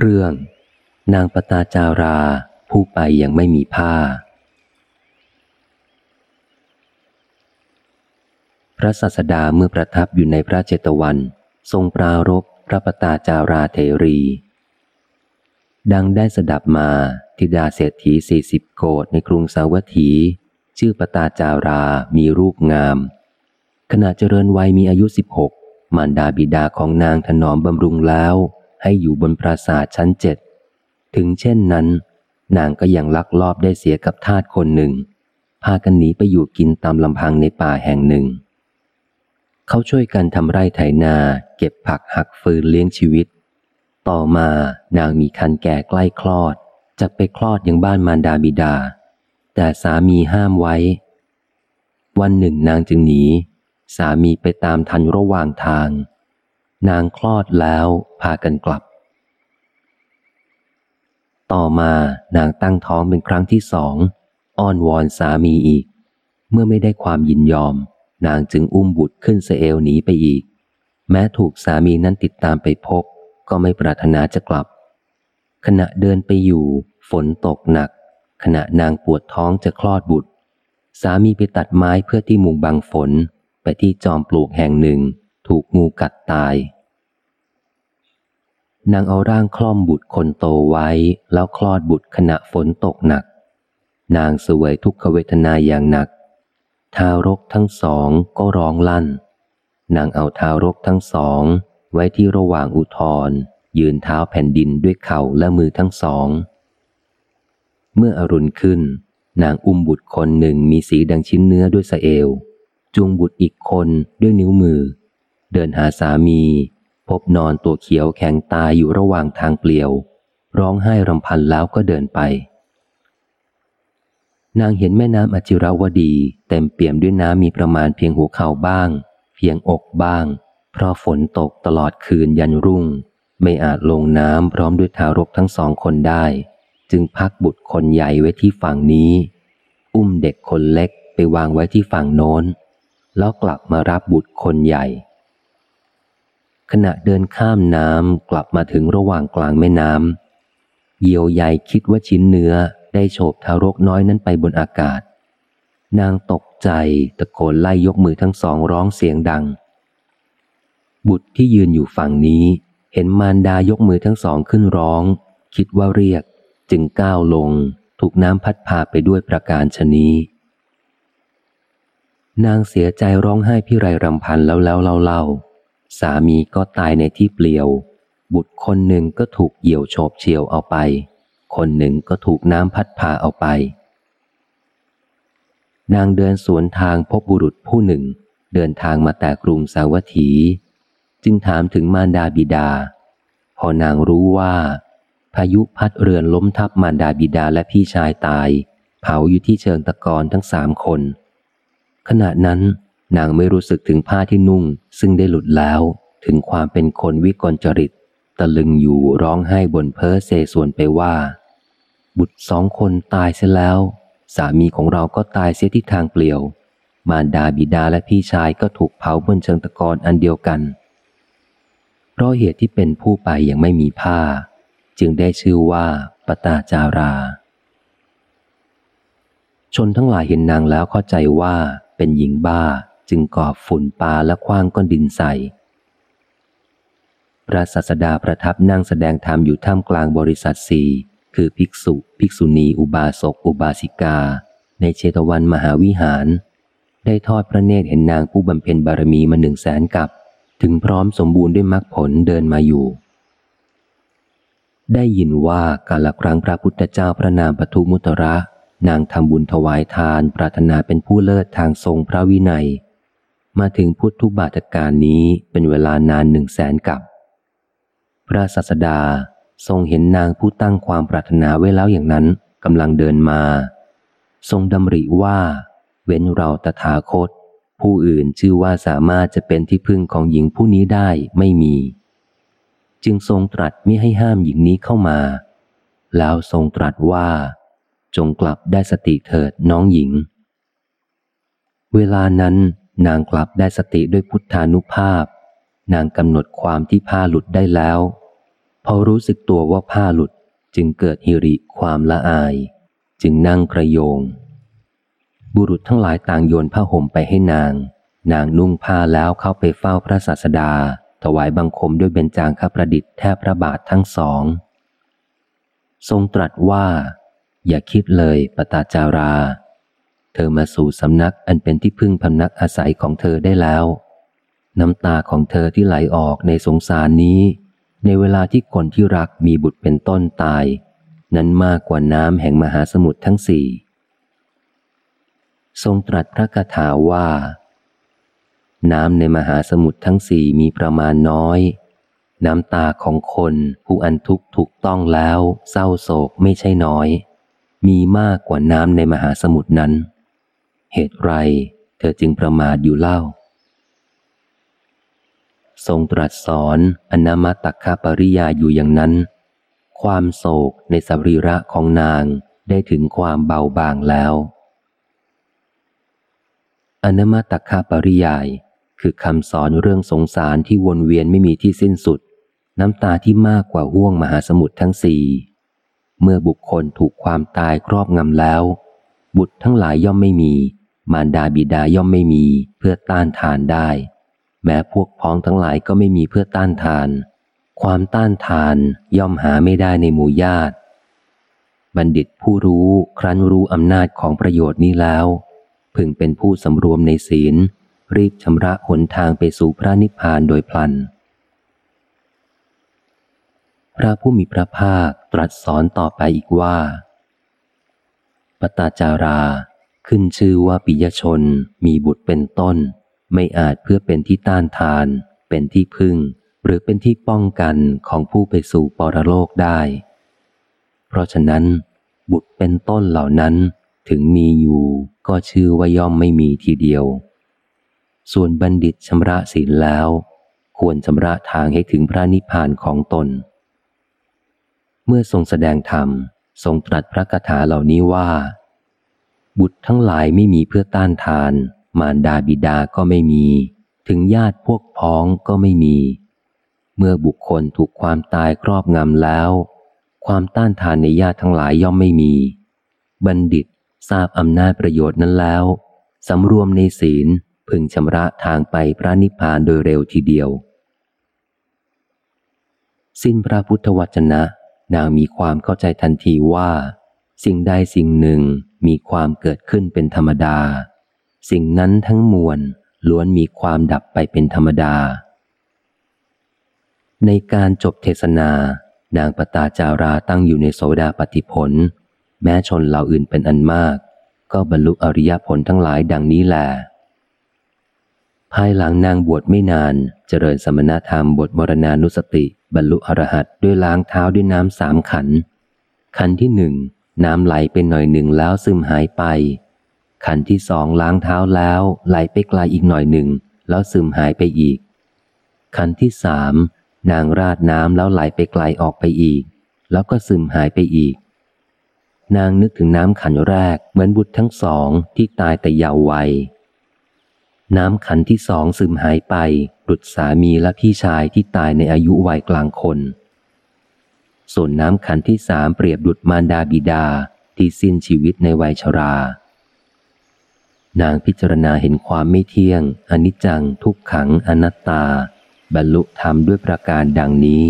เรื่อง นางปตาจาราผู้ไปยังไม่มีผ้า พระสัสดาเมื่อประทับอยู่ในพระเจตวัน ทรงปรารบพระปตาจาราเทรี ดังได้สดับมาทิดาเศรษฐีสี่สิบโกดในกรุงสาวัตถี ชื่อปตาจารามีรูปงาม ขณะเจริญวัยมีอายุสิบหกมารดาบิดาของนางถนอมบำรุงแล้ว ให้อยู่บนปราสาทชั้นเจ็ด ถึงเช่นนั้น นางก็ยังลักลอบได้เสียกับทาสคนหนึ่ง พากันหนีไปอยู่กินตามลำพังในป่าแห่งหนึ่ง เขาช่วยกันทำไร่ไถนา เก็บผักหักฟืนเลี้ยงชีวิต ต่อมานางมีคันแก่ใกล้คลอด จะไปคลอดยังบ้านมารดาบิดา แต่สามีห้ามไว้ วันหนึ่งนางจึงหนี สามีไปตามทันระหว่างทาง นางคลอดแล้วพากันกลับ ต่อมานางตั้งท้องเป็นครั้งที่สองอ้อนวอนสามีอีก เมื่อไม่ได้ความยินยอม นางจึงอุ้มบุตรขึ้นเสเอลหนีไปอีก แม้ถูกสามีนั้นติดตามไปพบ ก็ไม่ปรารถนาจะกลับ ขณะเดินไปอยู่ ฝนตกหนัก ขณะนางปวดท้องจะคลอดบุตร สามีไปตัดไม้เพื่อที่มุงบังฝนไปที่จอมปลูกแห่งหนึ่ง ถูกงูกัดตาย นางเอาร่างคล่อมบุตรคนโตไว้แล้วคลอดบุตรขณะฝนตกหนัก นางสวยทุกขเวทนาอย่างหนัก ทารกทั้งสองก็ร้องลั่น นางเอาทารกทั้งสอง ไว้ที่ระหว่างอุทธรยืนเท้าแผ่นดินด้วยเข่าและมือทั้งสอง เมื่ออรุณขึ้น นางอุ้มบุตรคนหนึ่งมีสีดังชิ้นเนื้อด้วยสเอวจูงบุตรอีกคนด้วยนิ้วมือ เดินหาสามี พบนอนตัวเขียวแข็งตายอยู่ระหว่างทางเปลี่ยว ร้องไห้รำพันแล้วก็เดินไป นางเห็นแม่น้ำอจิราวดี เต็มเปี่ยมด้วยน้ำมีประมาณเพียงหัวเข่าบ้าง เพียงอกบ้าง เพราะฝนตกตลอดคืนยันรุ่ง ไม่อาจลงน้ำพร้อมด้วยทารกทั้งสองคนได้ จึงพักบุตรคนใหญ่ไว้ที่ฝั่งนี้ อุ้มเด็กคนเล็กไปวางไว้ที่ฝั่งโน้นแล้วกลับมารับบุตรคนใหญ่ ขณะเดินข้ามน้ำกลับมาถึงระหว่างกลางแม่น้ำเหยี่ยวใหญ่คิดว่าชิ้นเนื้อได้โฉบทารกน้อยนั้นไปบนอากาศ นางตกใจตะโกนไล่ยกมือทั้งสองร้องเสียงดัง บุตรที่ยืนอยู่ฝั่งนี้ เห็นมารดายกมือทั้งสองขึ้นร้อง คิดว่าเรียก จึงก้าวลง ถูกน้ำพัดพาไปด้วยประการชนีนางเสียใจร้องไห้พี่ไรรำพันแล้วแล้วเล่าเล่า สามีก็ตายในที่เปลี่ยว บุตรคนหนึ่งก็ถูกเหยี่ยวโฉบเฉียวเอาไป คนหนึ่งก็ถูกน้ำพัดพาเอาไป นางเดินสวนทางพบบุรุษผู้หนึ่ง เดินทางมาแต่กรุงสาวัตถี จึงถามถึงมารดาบิดา พอนางรู้ว่า พายุพัดเรือนล้มทับมารดาบิดาและพี่ชายตาย เผาอยู่ที่เชิงตะกอนทั้งสามคน ขณะนั้น นางไม่รู้สึกถึงผ้าที่นุ่ง ซึ่งได้หลุดแล้ว ถึงความเป็นคนวิกลจริต ตะลึงอยู่ร้องไห้บนเพ้อเซส่วนไปว่า บุตรสองคนตายเสียแล้ว สามีของเราก็ตายเสียที่ทางเปลี่ยว มารดาบิดาและพี่ชายก็ถูกเผาบนเชิงตะกอนอันเดียวกัน เพราะเหตุที่เป็นผู้ไปยังไม่มีผ้า จึงได้ชื่อว่าปตาจาราชนทั้งหลายเห็นนางแล้วเข้าใจว่าเป็นหญิงบ้า จึงก่อฝุ่นปาและคว้างก้อนดินใส่ พระสัสดาประทับนั่งแสดงธรรมอยู่ท่ามกลางบริษัทสี่คือภิกษุ ภิกษุณี อุบาสก อุบาสิกา ในเชตวันมหาวิหาร ได้ทอดพระเนตรเห็นนางผู้บำเพ็ญบารมีมาหนึ่งแสนกับ ถึงพร้อมสมบูรณ์ด้วยมรรคผลเดินมาอยู่ ได้ยินว่ากาลครั้งพระพุทธเจ้าพระนามปทุมุตระ นางทำบุญถวายทาน ปรารถนาเป็นผู้เลิศทางทรงพระวินัย มาถึงพุทธุบาทการนี้เป็นเวลานานหนึ่งแสนกับ พระสัสดาทรงเห็นนางผู้ตั้งความปรารถนาไว้แล้วอย่างนั้นกำลังเดินมา ทรงดำริว่า เว้นเราตถาคต ผู้อื่นชื่อว่าสามารถจะเป็นที่พึ่งของหญิงผู้นี้ได้ไม่มี จึงทรงตรัสไม่ให้ห้ามหญิงนี้เข้ามา แล้วทรงตรัสว่า จงกลับได้สติเถิดน้องหญิง เวลานั้น นางกลับได้สติด้วยพุทธานุภาพ นางกำหนดความที่ผ้าหลุดได้แล้ว พอรู้สึกตัวว่าผ้าหลุดจึงเกิดฮิริความละอาย จึงนั่งกระโยง บุรุษทั้งหลายต่างโยนผ้าห่มไปให้นาง นางนุ่งผ้าแล้วเข้าไปเฝ้าพระศาสดา ถวายบังคมด้วยเบญจางคประดิษฐ์แทบพระบาททั้งสอง ทรงตรัสว่า อย่าคิดเลยปตาจารา เธอมาสู่สำนักอันเป็นที่พึ่งพำนักอาศัยของเธอได้แล้ว น้ำตาของเธอที่ไหลออกในสงสารนี้ ในเวลาที่คนที่รักมีบุตรเป็นต้นตาย นั้นมากกว่าน้ำแห่งมหาสมุทรทั้งสี่ ทรงตรัสพระคาถาว่า น้ำในมหาสมุทรทั้งสี่มีประมาณน้อย น้ำตาของคนผู้อันทุกข์ถูกต้องแล้ว เศร้าโศกไม่ใช่น้อย มีมากกว่าน้ำในมหาสมุทรนั้น เหตุไรเธอจึงประมาทอยู่เล่า ทรงตรัสสอนอนามตักคาปริยาอยู่อย่างนั้น ความโศกในสรีระของนางได้ถึงความเบาบางแล้ว อนามตักคาปริยายคือคำสอนเรื่องสงสารที่วนเวียนไม่มีที่สิ้นสุด น้ำตาที่มากกว่าห่วงมหาสมุทรทั้งสี่ เมื่อบุคคลถูกความตายครอบงำแล้ว บุตรทั้งหลายย่อมไม่มี มารดาบิดาย่อมไม่มีเพื่อต้านทานได้ แม้พวกพ้องทั้งหลายก็ไม่มีเพื่อต้านทาน ความต้านทานย่อมหาไม่ได้ในหมู่ญาติ บัณฑิตผู้รู้ครั้นรู้อำนาจของประโยชน์นี้แล้ว พึงเป็นผู้สำรวมในศีล รีบชำระหนทางไปสู่พระนิพพานโดยพลัน พระผู้มีพระภาคตรัสสอนต่อไปอีกว่า ปตาจารา ขึ้นชื่อว่าปิยชนมีบุตรเป็นต้น ไม่อาจเพื่อเป็นที่ต้านทาน เป็นที่พึ่ง หรือเป็นที่ป้องกันของผู้ไปสู่ปรโลกได้ เพราะฉะนั้น บุตรเป็นต้นเหล่านั้นถึงมีอยู่ก็ชื่อว่าย่อมไม่มีทีเดียว ส่วนบัณฑิตชำระศีลแล้ว ควรชำระทางให้ถึงพระนิพพานของตน เมื่อทรงแสดงธรรมทรงตรัสพระคาถาเหล่านี้ว่า บุตรทั้งหลายไม่มีเพื่อต้านทาน มารดาบิดาก็ไม่มี ถึงญาติพวกพ้องก็ไม่มี เมื่อบุคคลถูกความตายครอบงำแล้ว ความต้านทานในญาติทั้งหลายย่อมไม่มี บัณฑิตทราบอำนาจประโยชน์นั้นแล้วสำรวมในศีลพึงชำระทางไปพระนิพพานโดยเร็วทีเดียว สิ้นพระพุทธวจนะ นางมีความเข้าใจทันทีว่า สิ่งใดสิ่งหนึ่งมีความเกิดขึ้นเป็นธรรมดา สิ่งนั้นทั้งมวลล้วนมีความดับไปเป็นธรรมดา ในการจบเทศนา นางปตาจาราตั้งอยู่ในโสดาปฏิผล แม้ชนเหล่าอื่นเป็นอันมาก ก็บรรลุอริยผลทั้งหลายดังนี้แหละภายหลังนางบวชไม่นาน เจริญสมณธรรมบทมรณานุสติ บรรลุอรหัตด้วยล้างเท้าด้วยน้ำสามขัน ขันที่หนึ่ง น้ำไหลเป็นหน่อยหนึ่งแล้วซึมหายไป ขันที่สองล้างเท้าแล้วไหลไปไกลอีกหน่อยหนึ่ง แล้วซึมหายไปอีก ขันที่สามนางราดน้ำแล้วไหลไปไกลออกไปอีก แล้วก็ซึมหายไปอีก นางนึกถึงน้ำขันแรกเหมือนบุตรทั้งสองที่ตายแต่เยาว์วัยน้ำขันที่สองซึมหายไปดุดสามีและพี่ชายที่ตายในอายุวัยกลางคน ส่วนน้ำขันที่สามเปรียบดุดมารดาบิดาที่สิ้นชีวิตในวัยชรา นางพิจารณาเห็นความไม่เที่ยง อนิจจัง ทุกขัง อนัตตา บรรลุธรรมด้วยประการดังนี้